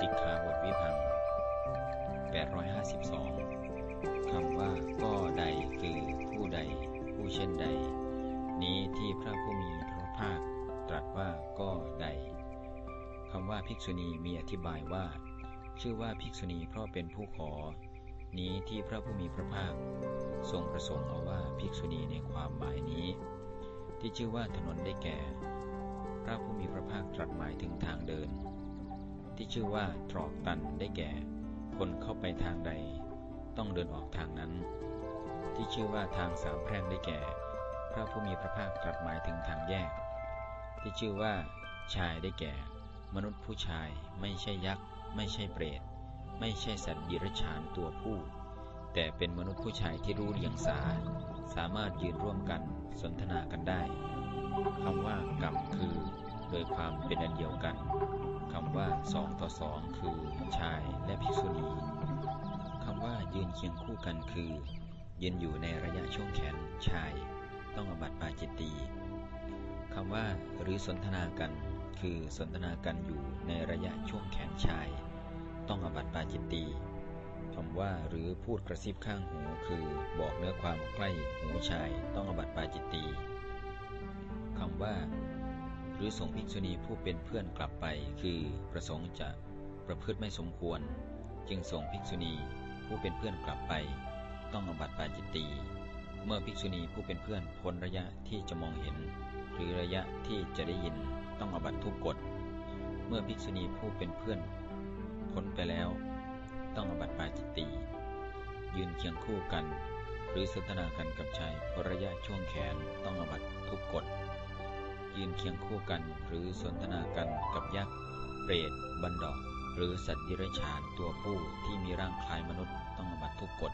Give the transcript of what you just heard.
สิกขาบทวิพัง852คำว่าก็ใดคือผู้ใด ผู้เช่นใด นี้ที่พระผู้มีพระภาคตรัสว่าก็ใดคำว่าภิกษุณีมีอธิบายว่า ชื่อว่าภิกษุณีเพราะเป็นผู้ขอ นี้ที่พระผู้มีพระภาค ทรงประสงค์เอาว่าภิกษุณีในความหมายนี้ ที่ชื่อว่าถนนได้แก่ พระผู้มีพระภาคตรัสหมายถึงทางเดิน ที่ชื่อว่าตรอกตันได้แก่ คนเข้าไปทางใด ต้องเดินออกทางนั้น ที่ชื่อว่าทางสามแพร่งได้แก่ พระผู้มีพระภาคตรัสหมายถึงทางแยก ที่ชื่อว่า ชายได้แก่ มนุษย์ผู้ชายไม่ใช่ยักษ์ ไม่ใช่เปรตไม่ใช่สัตว์ดิรัจฉานตัวผู้ แต่เป็นมนุษย์ผู้ชายที่รู้เรียงสา สามารถยืนร่วมกันสนทนากันได้ โดยความเป็นอันเดียวกันคำว่าสองต่อสองคือชายและภิกษุณีคำว่ายืนเคียงคู่กันคือยืนอยู่ในระยะช่วงแขนชาย ต้องอบัติปาจิตตีคำว่าหรือสนทนากันคือสนทนากันอยู่ในระยะช่วงแขนชาย ต้องอบัติปาจิตตีคำว่าหรือพูดกระซิบข้างหูคือบอกเนื้อความใกล้หูชาย ต้องอบัติปาจิตตีคำว่า หรือส่งภิกษุณีผู้เป็นเพื่อนกลับไป คือประสงค์จะประพฤติไม่สมควร จึงส่งภิกษุณีผู้เป็นเพื่อนกลับไป ต้องอบัติปาจิตตีเมื่อภิกษุณีผู้เป็นเพื่อนพ้นระยะที่จะมองเห็น หรือระยะที่จะได้ยินต้องอบัตทุกกฎเมื่อภิกษุณีผู้เป็นเพื่อนพ้นไปแล้ว ต้องอบัตปาจิตตียืนเคียงคู่กัน หรือสนทนากันกับชายพระยะช่วงแขนต้องอบัตทุกกฎ ยืนเคียงคู่กันหรือสนทนากันกับยักษ์ เปรต บันดอก หรือสัตว์ดิเรกชันตัวผู้ที่มีร่างคล้ายมนุษย์ต้องอบัตทุกกฎ